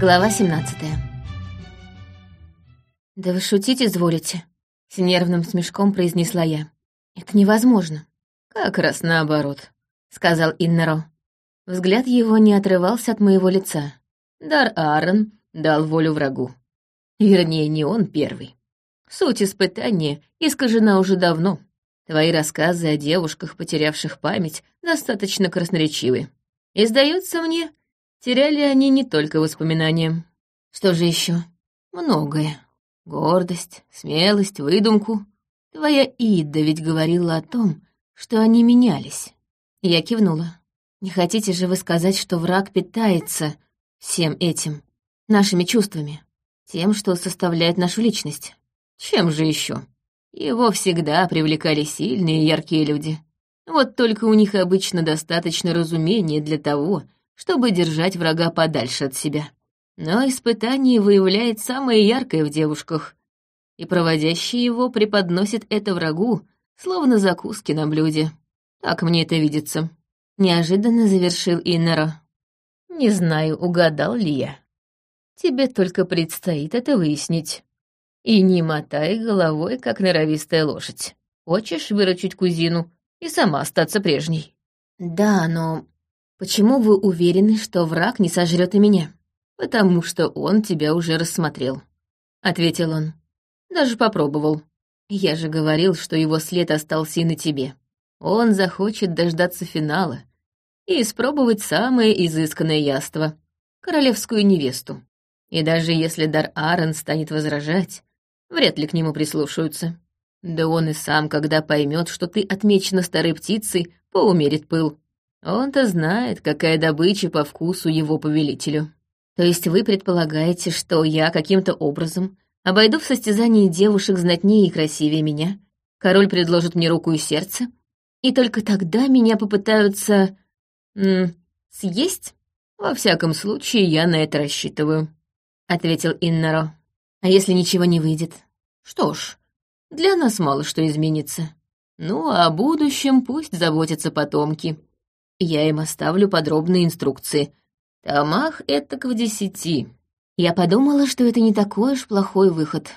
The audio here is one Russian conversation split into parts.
Глава 17 «Да вы шутить изволите?» — с нервным смешком произнесла я. «Это невозможно». «Как раз наоборот», — сказал Иннеро. Взгляд его не отрывался от моего лица. Дар Аарон дал волю врагу. Вернее, не он первый. Суть испытания искажена уже давно. Твои рассказы о девушках, потерявших память, достаточно красноречивы. И, сдается мне, теряли они не только воспоминания. Что же еще? Многое. Гордость, смелость, выдумку. Твоя Ида ведь говорила о том, что они менялись. Я кивнула. Не хотите же вы сказать, что враг питается всем этим, нашими чувствами, тем, что составляет нашу личность? Чем же еще? Его всегда привлекали сильные и яркие люди. Вот только у них обычно достаточно разумения для того, чтобы держать врага подальше от себя. Но испытание выявляет самое яркое в девушках, и проводящий его преподносит это врагу, словно закуски на блюде. Так мне это видится. Неожиданно завершил Иннера. Не знаю, угадал ли я. Тебе только предстоит это выяснить. И не мотай головой, как норовистая лошадь. Хочешь выручить кузину и сама остаться прежней. Да, но почему вы уверены, что враг не сожрет и меня? Потому что он тебя уже рассмотрел, — ответил он. Даже попробовал. Я же говорил, что его след остался и на тебе. Он захочет дождаться финала и испробовать самое изысканное яство — королевскую невесту. И даже если Дар Аарон станет возражать, вряд ли к нему прислушаются. Да он и сам, когда поймет, что ты отмечена старой птицей, поумерит пыл. Он-то знает, какая добыча по вкусу его повелителю. То есть вы предполагаете, что я каким-то образом обойду в состязании девушек знатнее и красивее меня, король предложит мне руку и сердце, и только тогда меня попытаются... Съесть? Во всяком случае, я на это рассчитываю, — ответил Иннаро. А если ничего не выйдет? Что ж, для нас мало что изменится. Ну, а о будущем пусть заботятся потомки. Я им оставлю подробные инструкции. Томах к в десяти. Я подумала, что это не такой уж плохой выход.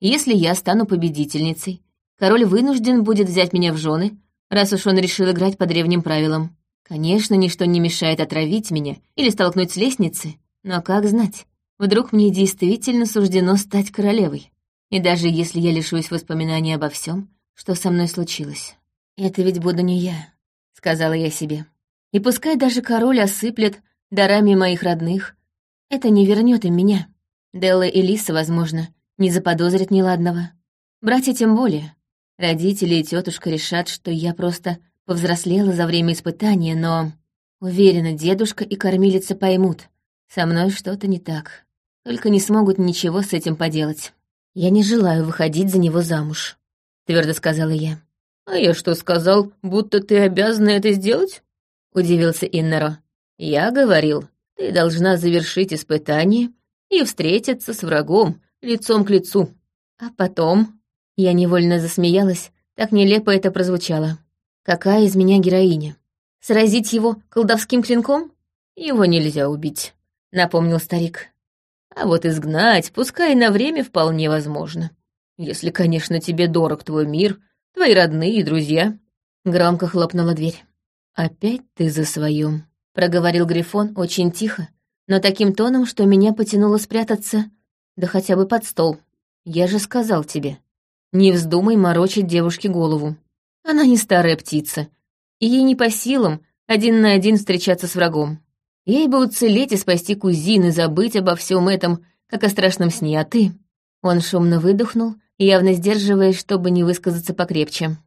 Если я стану победительницей, король вынужден будет взять меня в жены, раз уж он решил играть по древним правилам. Конечно, ничто не мешает отравить меня или столкнуть с лестницы, но как знать? Вдруг мне действительно суждено стать королевой. И даже если я лишусь воспоминаний обо всем, что со мной случилось. Это ведь буду не я, сказала я себе. И пускай даже король осыплет дарами моих родных, это не вернет им меня. Делла и Лиса, возможно, не заподозрят неладного. Братья тем более. Родители и тетушка решат, что я просто повзрослела за время испытания, но... Уверена, дедушка и кормилица поймут. Со мной что-то не так только не смогут ничего с этим поделать. Я не желаю выходить за него замуж, твердо сказала я. А я что сказал, будто ты обязана это сделать? Удивился Иннеро. Я говорил, ты должна завершить испытание и встретиться с врагом лицом к лицу. А потом... Я невольно засмеялась, так нелепо это прозвучало. Какая из меня героиня? Сразить его колдовским клинком? Его нельзя убить, напомнил старик. А вот изгнать, пускай на время, вполне возможно. Если, конечно, тебе дорог твой мир, твои родные и друзья. Громко хлопнула дверь. «Опять ты за своем», — проговорил Грифон очень тихо, но таким тоном, что меня потянуло спрятаться, да хотя бы под стол. Я же сказал тебе, не вздумай морочить девушке голову. Она не старая птица, и ей не по силам один на один встречаться с врагом. Ей бы уцелеть и спасти кузины, забыть обо всем этом, как о страшном сне, а ты...» Он шумно выдохнул, явно сдерживаясь, чтобы не высказаться покрепче.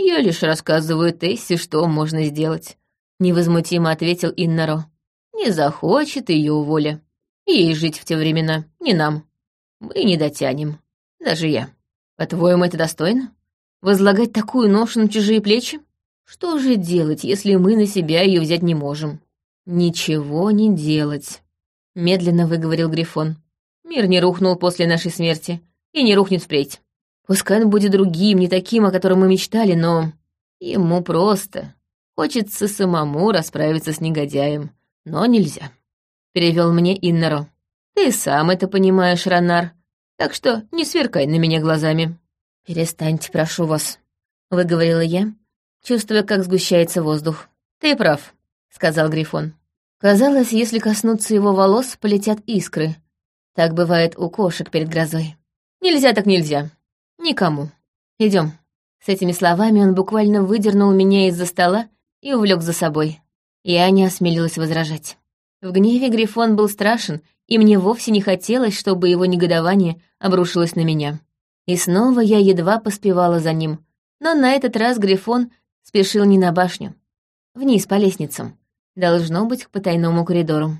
«Я лишь рассказываю Тессе, что можно сделать», — невозмутимо ответил Иннаро. «Не захочет ее воля. Ей жить в те времена, не нам. Мы не дотянем. Даже я. По-твоему, это достойно? Возлагать такую ношу на чужие плечи? Что же делать, если мы на себя ее взять не можем?» «Ничего не делать», — медленно выговорил Грифон. «Мир не рухнул после нашей смерти и не рухнет впредь. Пускай он будет другим, не таким, о котором мы мечтали, но ему просто хочется самому расправиться с негодяем, но нельзя», — перевел мне Иннеро. Ты сам это понимаешь, Ранар, так что не сверкай на меня глазами». «Перестаньте, прошу вас», — выговорила я, чувствуя, как сгущается воздух. «Ты прав», — сказал Грифон. Казалось, если коснуться его волос, полетят искры. Так бывает у кошек перед грозой. «Нельзя так нельзя. Никому. Идем. С этими словами он буквально выдернул меня из-за стола и увлек за собой. Я не осмелилась возражать. В гневе Грифон был страшен, и мне вовсе не хотелось, чтобы его негодование обрушилось на меня. И снова я едва поспевала за ним, но на этот раз Грифон спешил не на башню. Вниз по лестницам. Должно быть, к потайному коридору.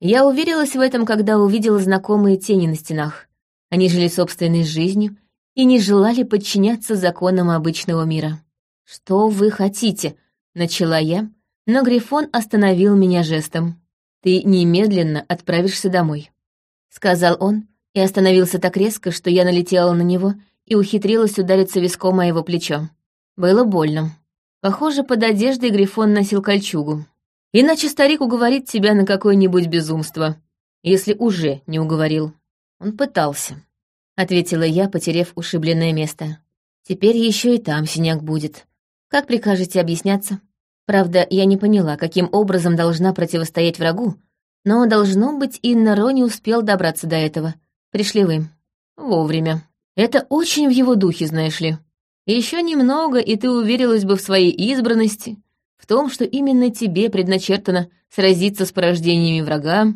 Я уверилась в этом, когда увидела знакомые тени на стенах. Они жили собственной жизнью и не желали подчиняться законам обычного мира. «Что вы хотите?» — начала я, но Грифон остановил меня жестом. «Ты немедленно отправишься домой», — сказал он, и остановился так резко, что я налетела на него и ухитрилась удариться виском о его плечо. Было больно. Похоже, под одеждой Грифон носил кольчугу. Иначе старик уговорит тебя на какое-нибудь безумство, если уже не уговорил. Он пытался, — ответила я, потеряв ушибленное место. Теперь еще и там синяк будет. Как прикажете объясняться? Правда, я не поняла, каким образом должна противостоять врагу, но, должно быть, Инна Ро не успел добраться до этого. Пришли вы. Вовремя. Это очень в его духе, знаешь ли. Еще немного, и ты уверилась бы в своей избранности, в том, что именно тебе предначертано сразиться с порождениями врага.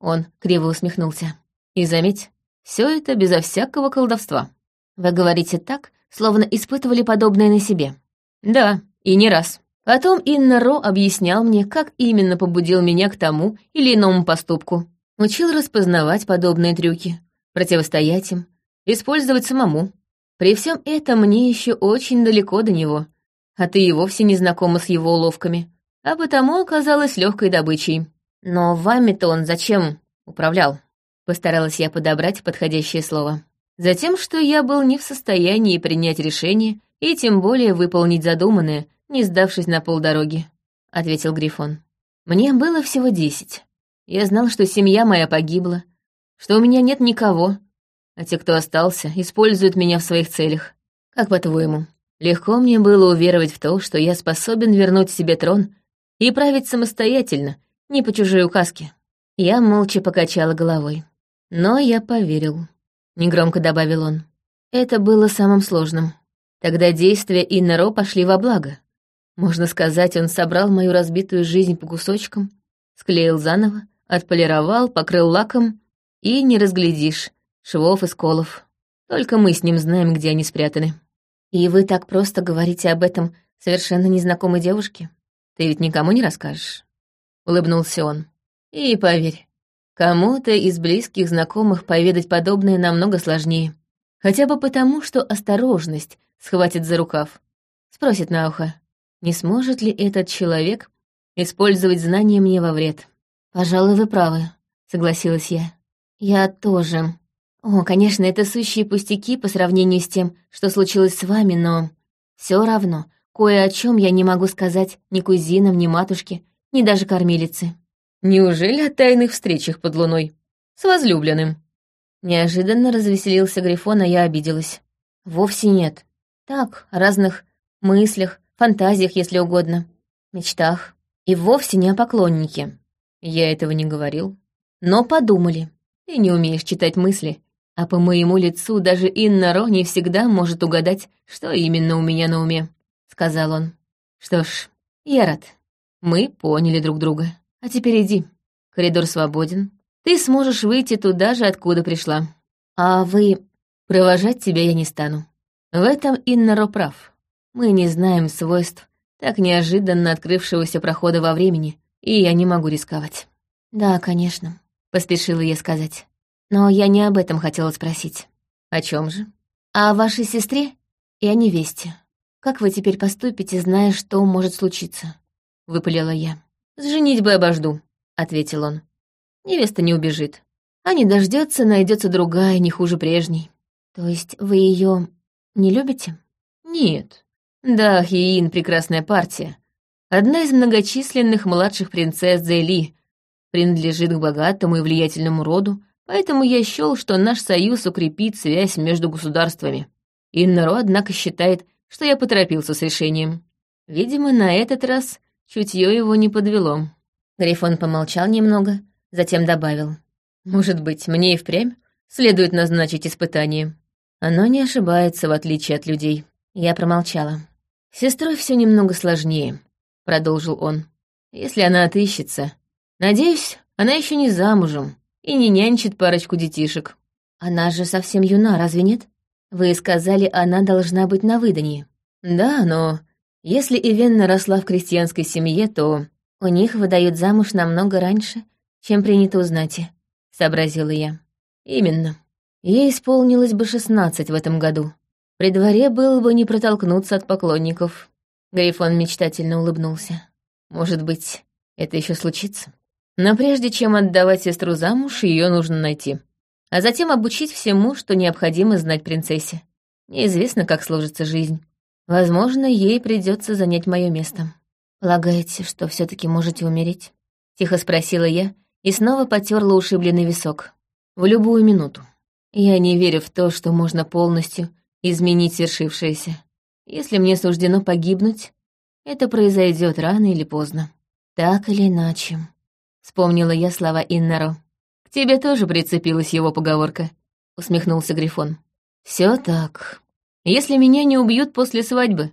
Он криво усмехнулся. И заметь, все это безо всякого колдовства. Вы говорите так, словно испытывали подобное на себе. Да, и не раз. Потом Инна Ро объяснял мне, как именно побудил меня к тому или иному поступку. Учил распознавать подобные трюки, противостоять им, использовать самому. При всем этом мне еще очень далеко до него, а ты и вовсе не знакома с его уловками, а потому оказалась легкой добычей. Но вами-то он зачем управлял? Постаралась я подобрать подходящее слово. Затем, что я был не в состоянии принять решение и тем более выполнить задуманное, не сдавшись на полдороги», — ответил Грифон. «Мне было всего десять. Я знал, что семья моя погибла, что у меня нет никого, а те, кто остался, используют меня в своих целях. Как по-твоему, легко мне было уверовать в то, что я способен вернуть себе трон и править самостоятельно, не по чужой указке?» Я молча покачала головой. Но я поверил. Негромко добавил он. Это было самым сложным. Тогда действия Иннаро пошли во благо. Можно сказать, он собрал мою разбитую жизнь по кусочкам, склеил заново, отполировал, покрыл лаком, и не разглядишь швов и сколов. Только мы с ним знаем, где они спрятаны. И вы так просто говорите об этом совершенно незнакомой девушке? Ты ведь никому не расскажешь?» Улыбнулся он. «И поверь, кому-то из близких знакомых поведать подобное намного сложнее. Хотя бы потому, что осторожность схватит за рукав. Спросит на ухо, не сможет ли этот человек использовать знания мне во вред. «Пожалуй, вы правы», — согласилась я. «Я тоже. О, конечно, это сущие пустяки по сравнению с тем, что случилось с вами, но все равно кое о чем я не могу сказать ни кузинам, ни матушке, ни даже кормилице». «Неужели о тайных встречах под луной? С возлюбленным?» Неожиданно развеселился Грифон, а я обиделась. «Вовсе нет. Так, о разных мыслях, фантазиях, если угодно, мечтах. И вовсе не о поклоннике. Я этого не говорил. Но подумали. Ты не умеешь читать мысли, а по моему лицу даже Инна Ро не всегда может угадать, что именно у меня на уме», — сказал он. «Что ж, я рад. Мы поняли друг друга. А теперь иди. Коридор свободен. Ты сможешь выйти туда же, откуда пришла. А вы... Провожать тебя я не стану. В этом Инна Ро прав. Мы не знаем свойств так неожиданно открывшегося прохода во времени, и я не могу рисковать. Да, конечно, поспешила я сказать. Но я не об этом хотела спросить. О чем же? О вашей сестре и о невесте. Как вы теперь поступите, зная, что может случиться? Выпалила я. С женитьбой обожду, ответил он. Невеста не убежит. А не дождется, найдется другая, не хуже прежней. То есть вы ее не любите? Нет, да, Хиин — прекрасная партия. Одна из многочисленных младших принцесс Зейли, принадлежит к богатому и влиятельному роду, Поэтому я счел, что наш союз укрепит связь между государствами. Иннаро, однако, считает, что я поторопился с решением. Видимо, на этот раз чутье его не подвело. Грифон помолчал немного, затем добавил. «Может быть, мне и впрямь следует назначить испытание. Оно не ошибается, в отличие от людей». Я промолчала. «С сестрой все немного сложнее», — продолжил он. «Если она отыщется. Надеюсь, она еще не замужем и не нянчит парочку детишек». «Она же совсем юна, разве нет? Вы сказали, она должна быть на выданье». «Да, но если Ивенна росла в крестьянской семье, то у них выдают замуж намного раньше, чем принято узнать, сообразила я. Именно. Ей исполнилось бы шестнадцать в этом году. При дворе было бы не протолкнуться от поклонников. Грифон мечтательно улыбнулся. Может быть, это еще случится. Но прежде чем отдавать сестру замуж, ее нужно найти. А затем обучить всему, что необходимо знать принцессе. Неизвестно, как сложится жизнь. Возможно, ей придется занять мое место. «Полагаете, что все таки можете умереть?» — тихо спросила я и снова потерла ушибленный висок. «В любую минуту. Я не верю в то, что можно полностью изменить свершившееся. Если мне суждено погибнуть, это произойдет рано или поздно. Так или иначе», — вспомнила я слова Иннаро. «К тебе тоже прицепилась его поговорка», — усмехнулся Грифон. Все так. Если меня не убьют после свадьбы,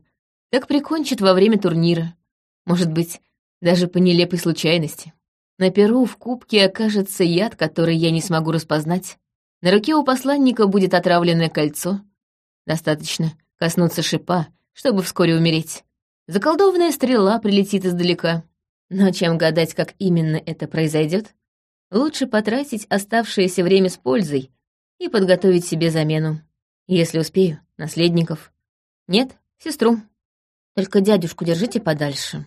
так прикончат во время турнира. Может быть, даже по нелепой случайности. На перу в кубке окажется яд, который я не смогу распознать. На руке у посланника будет отравленное кольцо. Достаточно коснуться шипа, чтобы вскоре умереть. Заколдованная стрела прилетит издалека. Но чем гадать, как именно это произойдет, лучше потратить оставшееся время с пользой и подготовить себе замену. Если успею, наследников. Нет, сестру. Только дядюшку держите подальше.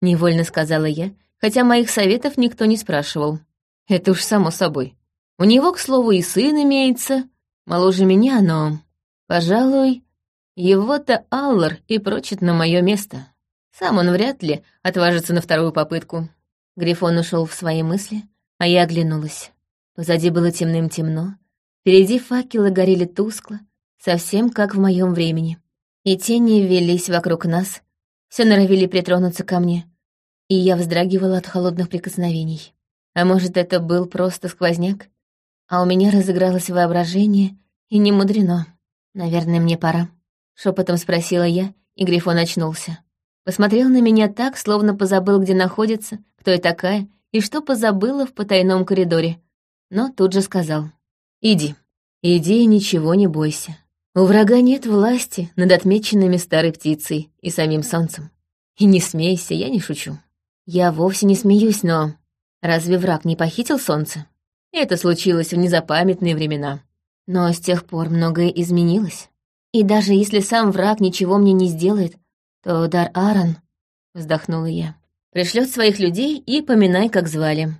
Невольно сказала я, хотя моих советов никто не спрашивал. Это уж само собой. У него, к слову, и сын имеется, моложе меня, но, пожалуй, его-то Аллар и прочит на мое место. Сам он вряд ли отважится на вторую попытку. Грифон ушел в свои мысли, а я оглянулась. Позади было темным-темно, впереди факелы горели тускло, совсем как в моем времени. И тени велись вокруг нас, все норовили притронуться ко мне, и я вздрагивала от холодных прикосновений. А может, это был просто сквозняк? А у меня разыгралось воображение, и не мудрено. Наверное, мне пора. Шепотом спросила я, и Грифон очнулся. Посмотрел на меня так, словно позабыл, где находится, кто я такая, и что позабыла в потайном коридоре. Но тут же сказал. «Иди, иди и ничего не бойся. У врага нет власти над отмеченными старой птицей и самим солнцем. И не смейся, я не шучу. Я вовсе не смеюсь, но... Разве враг не похитил солнце? Это случилось в незапамятные времена. Но с тех пор многое изменилось. И даже если сам враг ничего мне не сделает, то дар Аарон, вздохнула я, пришлет своих людей и поминай, как звали.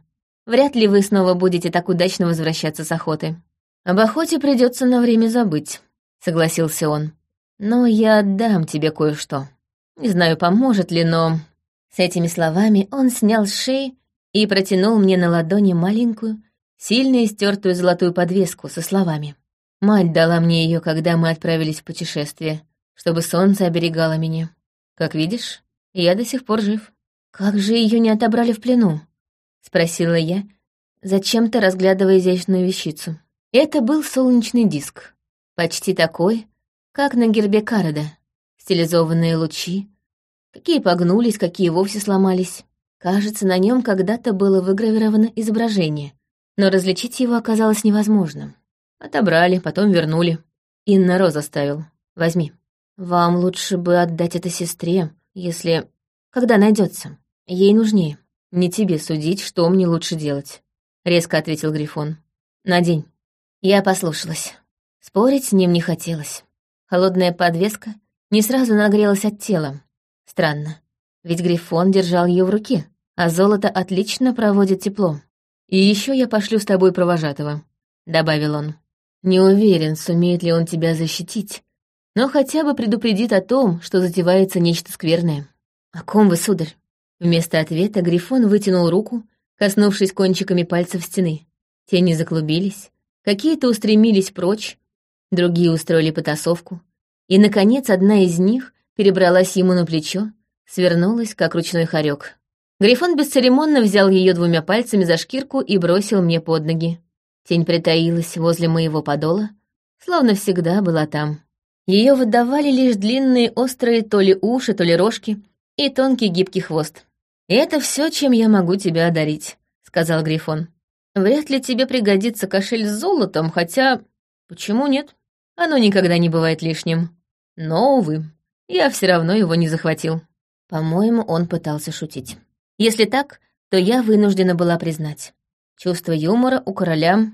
Вряд ли вы снова будете так удачно возвращаться с охоты. Об охоте придется на время забыть, согласился он. Но я отдам тебе кое-что. Не знаю, поможет ли, но с этими словами он снял с шеи и протянул мне на ладони маленькую, сильно истертую золотую подвеску со словами. Мать дала мне ее, когда мы отправились в путешествие, чтобы солнце оберегало меня. Как видишь, я до сих пор жив. Как же ее не отобрали в плену? Спросила я, зачем-то разглядывая изящную вещицу. Это был солнечный диск, почти такой, как на гербе Карада. Стилизованные лучи, Какие погнулись, какие вовсе сломались. Кажется, на нем когда-то было выгравировано изображение, но различить его оказалось невозможным. Отобрали, потом вернули. Инна Роза ставил. Возьми. Вам лучше бы отдать это сестре, если... Когда найдется. Ей нужнее. Не тебе судить, что мне лучше делать. Резко ответил Грифон. Надень. Я послушалась. Спорить с ним не хотелось. Холодная подвеска не сразу нагрелась от тела, Странно, ведь Грифон держал ее в руке, а золото отлично проводит тепло. «И еще я пошлю с тобой провожатого», — добавил он. «Не уверен, сумеет ли он тебя защитить, но хотя бы предупредит о том, что затевается нечто скверное». «О ком вы, сударь?» Вместо ответа Грифон вытянул руку, коснувшись кончиками пальцев стены. Тени заклубились, какие-то устремились прочь, другие устроили потасовку, и, наконец, одна из них перебралась ему на плечо, свернулась, как ручной хорек. Грифон бесцеремонно взял ее двумя пальцами за шкирку и бросил мне под ноги. Тень притаилась возле моего подола, словно всегда была там. Ее выдавали лишь длинные острые то ли уши, то ли рожки и тонкий гибкий хвост. «Это все, чем я могу тебя одарить», — сказал Грифон. «Вряд ли тебе пригодится кошель с золотом, хотя... Почему нет? Оно никогда не бывает лишним. Но, увы, я все равно его не захватил». По-моему, он пытался шутить. Если так, то я вынуждена была признать. Чувство юмора у короля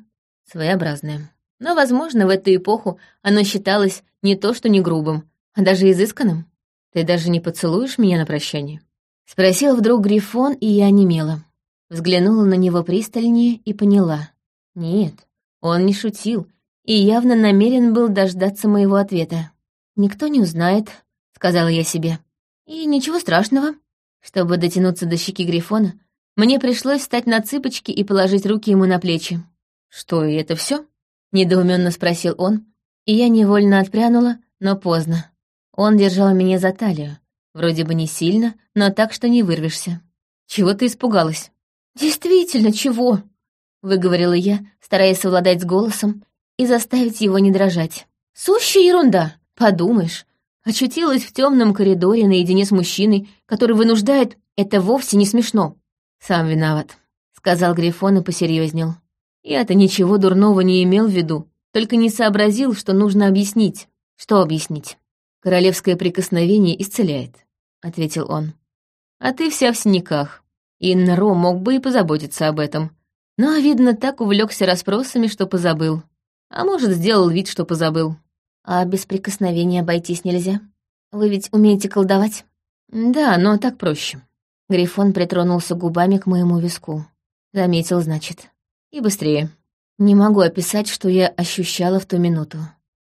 своеобразное. Но, возможно, в эту эпоху оно считалось не то что не грубым, а даже изысканным. Ты даже не поцелуешь меня на прощание?» Спросил вдруг Грифон, и я немела. Взглянула на него пристальнее и поняла. Нет, он не шутил и явно намерен был дождаться моего ответа. «Никто не узнает», — сказала я себе. «И ничего страшного». Чтобы дотянуться до щеки Грифона, мне пришлось встать на цыпочки и положить руки ему на плечи. «Что, и это все? недоуменно спросил он, и я невольно отпрянула, но поздно. Он держал меня за талию, вроде бы не сильно, но так, что не вырвешься. Чего ты испугалась? Действительно, чего? Выговорила я, стараясь совладать с голосом и заставить его не дрожать. Сущая ерунда, подумаешь. Очутилась в темном коридоре наедине с мужчиной, который вынуждает... Это вовсе не смешно. Сам виноват, сказал Грифон и посерьезнел. Я-то ничего дурного не имел в виду, только не сообразил, что нужно объяснить. Что объяснить? «Королевское прикосновение исцеляет», — ответил он. «А ты вся в синяках. Иннаро мог бы и позаботиться об этом. Но, видно, так увлекся расспросами, что позабыл. А может, сделал вид, что позабыл. А без прикосновения обойтись нельзя? Вы ведь умеете колдовать?» «Да, но так проще». Грифон притронулся губами к моему виску. Заметил, значит. И быстрее. Не могу описать, что я ощущала в ту минуту.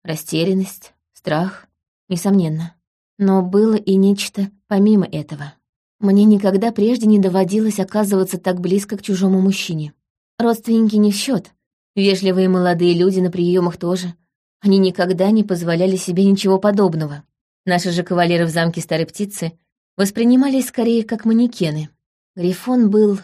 Растерянность, страх, несомненно. Но было и нечто помимо этого. Мне никогда прежде не доводилось оказываться так близко к чужому мужчине. Родственники не в счет. Вежливые молодые люди на приемах тоже. Они никогда не позволяли себе ничего подобного. Наши же кавалеры в замке Старой Птицы воспринимались скорее как манекены. Грифон был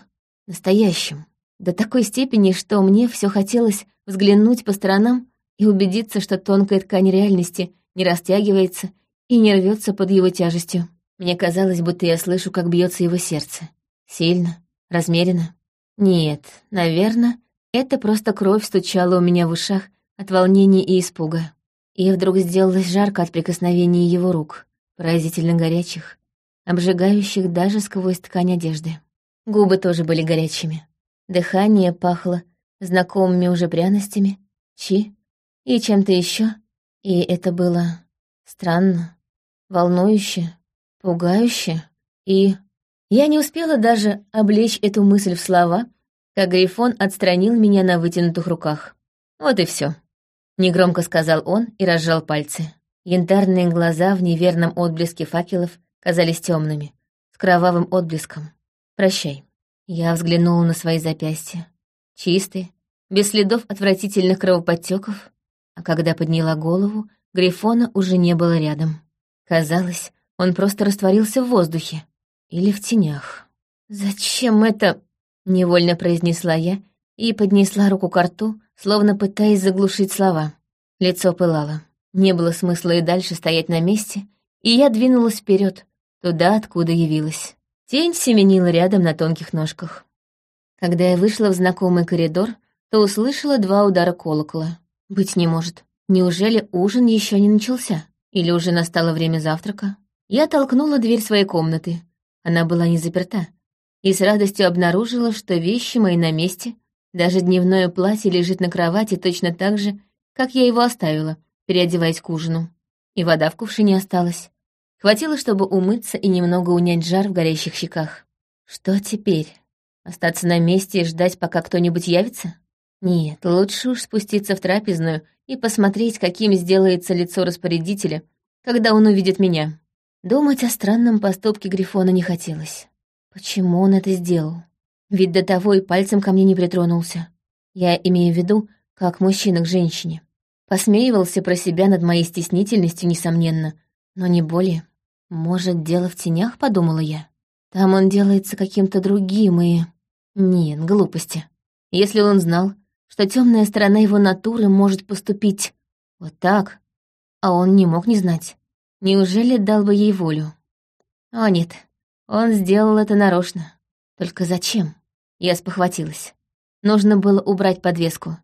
настоящим. До такой степени, что мне все хотелось взглянуть по сторонам и убедиться, что тонкая ткань реальности не растягивается и не рвется под его тяжестью. Мне казалось, будто я слышу, как бьется его сердце. Сильно, размеренно. Нет, наверное, это просто кровь стучала у меня в ушах от волнения и испуга. И вдруг сделалось жарко от прикосновения его рук, поразительно горячих, обжигающих даже сквозь ткань одежды. Губы тоже были горячими. Дыхание пахло знакомыми уже пряностями, чи и чем-то еще, и это было странно, волнующе, пугающе, и... Я не успела даже облечь эту мысль в слова, как Грифон отстранил меня на вытянутых руках. Вот и все. Негромко сказал он и разжал пальцы. Янтарные глаза в неверном отблеске факелов казались темными, с кровавым отблеском. «Прощай». Я взглянула на свои запястья. Чистые, без следов отвратительных кровоподтеков, а когда подняла голову, Грифона уже не было рядом. Казалось, он просто растворился в воздухе или в тенях. «Зачем это?» — невольно произнесла я и поднесла руку к рту, словно пытаясь заглушить слова. Лицо пылало. Не было смысла и дальше стоять на месте, и я двинулась вперед, туда, откуда явилась. Тень семенила рядом на тонких ножках. Когда я вышла в знакомый коридор, то услышала два удара колокола. Быть не может. Неужели ужин еще не начался? Или уже настало время завтрака? Я толкнула дверь своей комнаты. Она была не заперта. И с радостью обнаружила, что вещи мои на месте. Даже дневное платье лежит на кровати точно так же, как я его оставила, переодеваясь к ужину. И вода в кувшине осталась. Хватило, чтобы умыться и немного унять жар в горящих щеках. Что теперь? Остаться на месте и ждать, пока кто-нибудь явится? Нет, лучше уж спуститься в трапезную и посмотреть, каким сделается лицо распорядителя, когда он увидит меня. Думать о странном поступке Грифона не хотелось. Почему он это сделал? Ведь до того и пальцем ко мне не притронулся. Я имею в виду, как мужчина к женщине. Посмеивался про себя над моей стеснительностью, несомненно, но не более. Может, дело в тенях, подумала я. Там он делается каким-то другим и... Нет, глупости. Если он знал, что темная сторона его натуры может поступить вот так, а он не мог не знать, неужели дал бы ей волю? О нет, он сделал это нарочно. Только зачем? Я спохватилась. Нужно было убрать подвеску.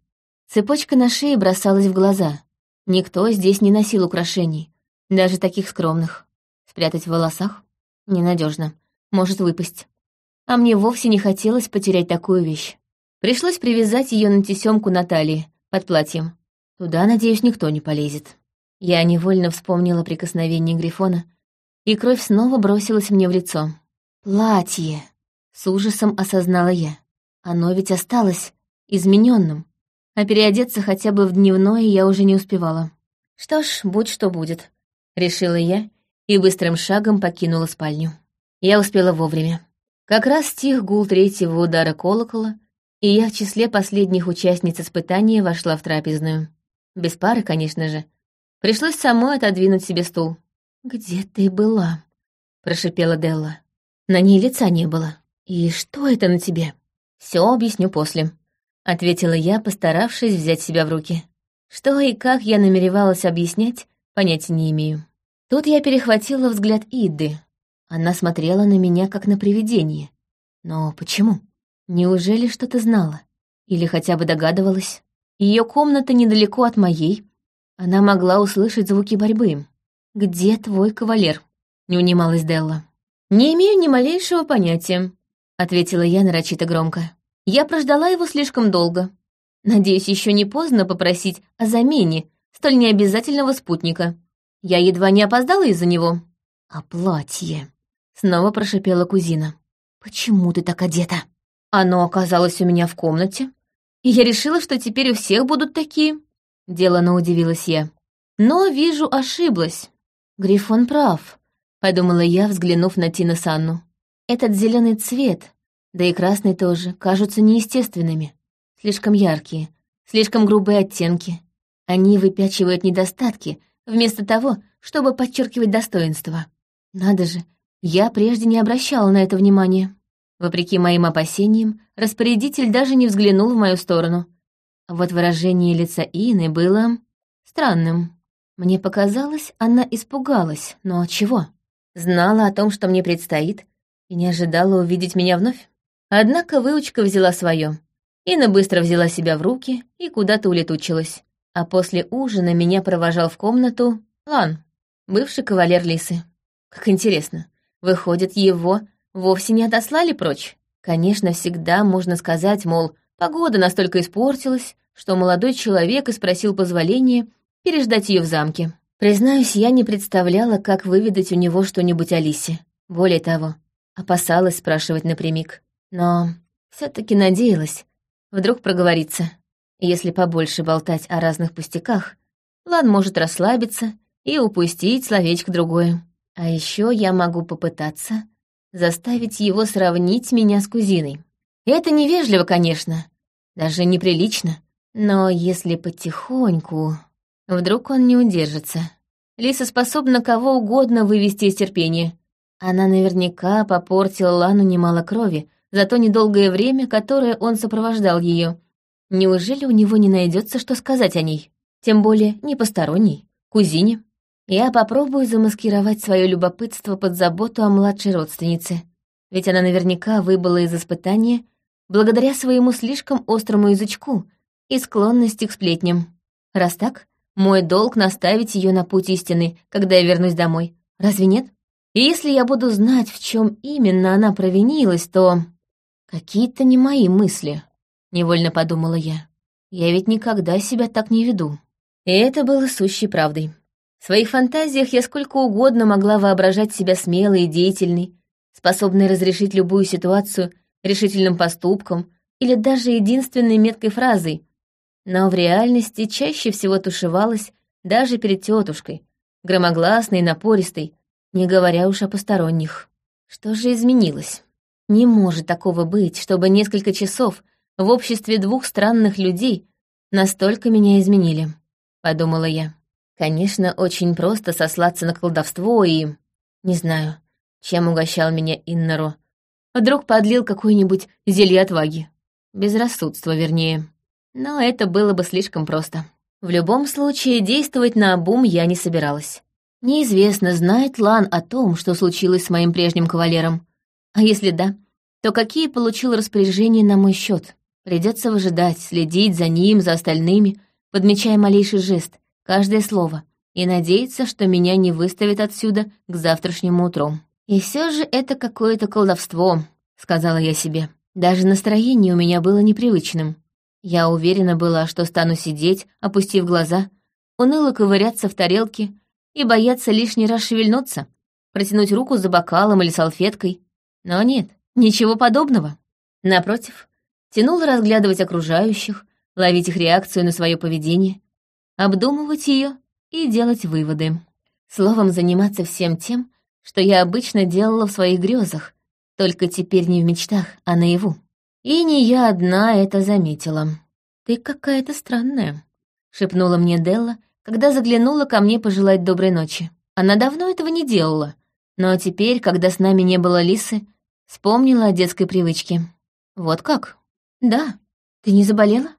Цепочка на шее бросалась в глаза. Никто здесь не носил украшений, даже таких скромных. Спрятать в волосах? Ненадежно. Может выпасть. А мне вовсе не хотелось потерять такую вещь. Пришлось привязать ее на тесемку на талии, под платьем. Туда, надеюсь, никто не полезет. Я невольно вспомнила прикосновение Грифона, и кровь снова бросилась мне в лицо. «Платье!» — с ужасом осознала я. Оно ведь осталось измененным а переодеться хотя бы в дневное я уже не успевала. Что ж, будь что будет, решила я и быстрым шагом покинула спальню. Я успела вовремя. Как раз стих гул третьего удара колокола, и я в числе последних участниц испытания вошла в трапезную. Без пары, конечно же. Пришлось самой отодвинуть себе стул. «Где ты была?» — прошипела Делла. На ней лица не было. «И что это на тебе?» «Все объясню после», ответила я, постаравшись взять себя в руки. Что и как я намеревалась объяснять, понятия не имею. Тут я перехватила взгляд Иды. Она смотрела на меня, как на привидение. Но почему? Неужели что-то знала? Или хотя бы догадывалась? Ее комната недалеко от моей. Она могла услышать звуки борьбы. «Где твой кавалер?» — не унималась Делла. «Не имею ни малейшего понятия», — ответила я нарочито громко. Я прождала его слишком долго. Надеюсь, еще не поздно попросить о замене столь необязательного спутника. Я едва не опоздала из-за него. «А платье?» — снова прошипела кузина. «Почему ты так одета?» Оно оказалось у меня в комнате, и я решила, что теперь у всех будут такие. Делано удивилась я. Но, вижу, ошиблась. Грифон прав, подумала я, взглянув на Тина Санну. Этот зеленый цвет, да и красный тоже, кажутся неестественными. Слишком яркие, слишком грубые оттенки. Они выпячивают недостатки, вместо того, чтобы подчеркивать достоинства. Надо же, я прежде не обращала на это внимания. Вопреки моим опасениям, распорядитель даже не взглянул в мою сторону. Вот выражение лица Ины было странным. Мне показалось, она испугалась, но чего? Знала о том, что мне предстоит, и не ожидала увидеть меня вновь. Однако выучка взяла свое. Инна быстро взяла себя в руки и куда-то улетучилась. А после ужина меня провожал в комнату Лан, бывший кавалер Лисы. Как интересно, выходит, его вовсе не отослали прочь? Конечно, всегда можно сказать, мол, погода настолько испортилась, что молодой человек и спросил позволения переждать ее в замке. Признаюсь, я не представляла, как выведать у него что-нибудь о Лисе. Более того, опасалась спрашивать напрямик. Но все-таки надеялась, вдруг проговорится. Если побольше болтать о разных пустяках, Лан может расслабиться и упустить словечко другое. А еще я могу попытаться заставить его сравнить меня с кузиной. Это невежливо, конечно, даже неприлично. Но если потихоньку, вдруг он не удержится. Лиса способна кого угодно вывести из терпения. Она наверняка попортила Лану немало крови, за то недолгое время, которое он сопровождал ее. Неужели у него не найдется, что сказать о ней? Тем более не посторонней, кузине. Я попробую замаскировать свое любопытство под заботу о младшей родственнице. Ведь она наверняка выбыла из испытания благодаря своему слишком острому язычку и склонности к сплетням. Раз так, мой долг наставить ее на путь истины, когда я вернусь домой. Разве нет? И если я буду знать, в чем именно она провинилась, то... «Какие-то не мои мысли», — невольно подумала я. «Я ведь никогда себя так не веду». И это было сущей правдой. В своих фантазиях я сколько угодно могла воображать себя смелой и деятельной, способной разрешить любую ситуацию решительным поступком или даже единственной меткой фразой, но в реальности чаще всего тушевалась даже перед тетушкой, громогласной и напористой, не говоря уж о посторонних. Что же изменилось? Не может такого быть, чтобы несколько часов в обществе двух странных людей настолько меня изменили, подумала я. Конечно, очень просто сослаться на колдовство и... Не знаю, чем угощал меня Иннару. Вдруг подлил какое-нибудь зелье отваги. Безрассудство, вернее. Но это было бы слишком просто. В любом случае, действовать на обум я не собиралась. Неизвестно, знает Лан о том, что случилось с моим прежним кавалером. А если да, то какие получил распоряжения на мой счет? Придется выжидать, следить за ним, за остальными, подмечая малейший жест, каждое слово, и надеяться, что меня не выставят отсюда к завтрашнему утру. И все же это какое-то колдовство, сказала я себе. Даже настроение у меня было непривычным. Я уверена была, что стану сидеть, опустив глаза, уныло ковыряться в тарелке и бояться лишний раз шевельнуться, протянуть руку за бокалом или салфеткой. Но нет, ничего подобного. Напротив, тянула разглядывать окружающих, ловить их реакцию на свое поведение, обдумывать ее и делать выводы. Словом, заниматься всем тем, что я обычно делала в своих грезах, только теперь не в мечтах, а наяву. И не я одна это заметила. «Ты какая-то странная», — шепнула мне Делла, когда заглянула ко мне пожелать доброй ночи. Она давно этого не делала, но теперь, когда с нами не было Лисы, вспомнила о детской привычке. «Вот как?» «Да. Ты не заболела?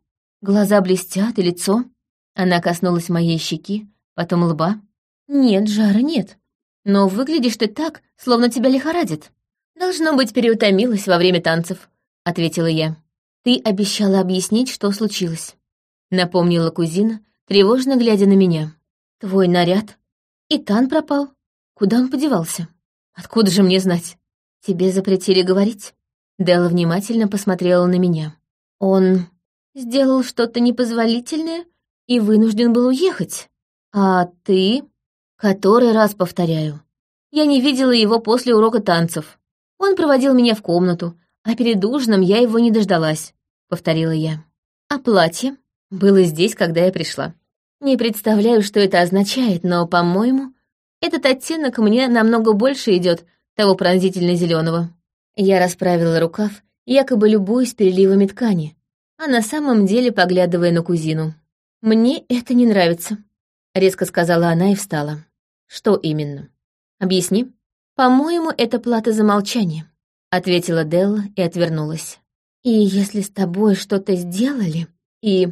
Глаза блестят и лицо?» Она коснулась моей щеки, потом лба. «Нет, жара нет. Но выглядишь ты так, словно тебя лихорадит. Должно быть, переутомилась во время танцев», — ответила я. «Ты обещала объяснить, что случилось», — напомнила кузина, тревожно глядя на меня. «Твой наряд. И Тан пропал. Куда он подевался? Откуда же мне знать? Тебе запретили говорить?» Делла внимательно посмотрела на меня. «Он сделал что-то непозволительное и вынужден был уехать. А ты...» «Который раз повторяю. Я не видела его после урока танцев. Он проводил меня в комнату, а перед ужином я его не дождалась», — повторила я. «А платье было здесь, когда я пришла. Не представляю, что это означает, но, по-моему, этот оттенок мне намного больше идет того пронзительно зеленого. Я расправила рукав, якобы любуясь переливами ткани, а на самом деле поглядывая на кузину. «Мне это не нравится», — резко сказала она и встала. «Что именно? Объясни». «По-моему, это плата за молчание», — ответила Делла и отвернулась. «И если с тобой что-то сделали, и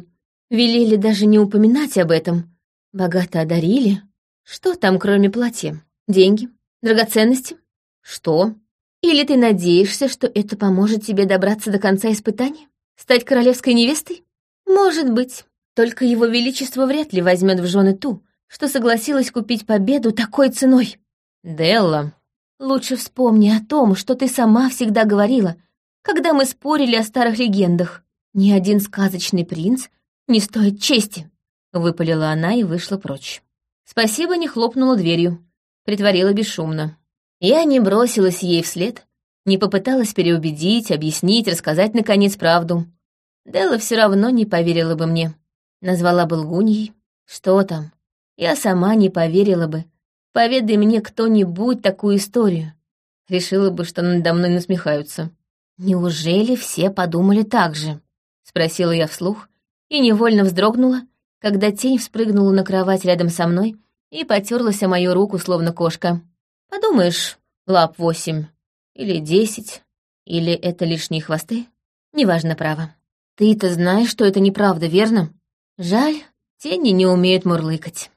велели даже не упоминать об этом, богато одарили, что там, кроме платья? Деньги? Драгоценности? Что? Или ты надеешься, что это поможет тебе добраться до конца испытания? Стать королевской невестой? Может быть. Только его величество вряд ли возьмет в жены ту, что согласилась купить победу такой ценой. Делла, лучше вспомни о том, что ты сама всегда говорила, когда мы спорили о старых легендах. Ни один сказочный принц не стоит чести, выпалила она и вышла прочь. Спасибо не хлопнула дверью, притворила бесшумно. Я не бросилась ей вслед, не попыталась переубедить, объяснить, рассказать, наконец, правду. Делла все равно не поверила бы мне. Назвала бы лгуньей. Что там? Я сама не поверила бы. Поведай мне кто-нибудь такую историю. Решила бы, что надо мной насмехаются. «Неужели все подумали так же?» — спросила я вслух и невольно вздрогнула, когда тень вспрыгнула на кровать рядом со мной и потерлась о мою руку, словно кошка. Подумаешь, лап восемь или десять, или это лишние хвосты? Неважно, право. Ты-то знаешь, что это неправда, верно? Жаль, тени не умеют мурлыкать.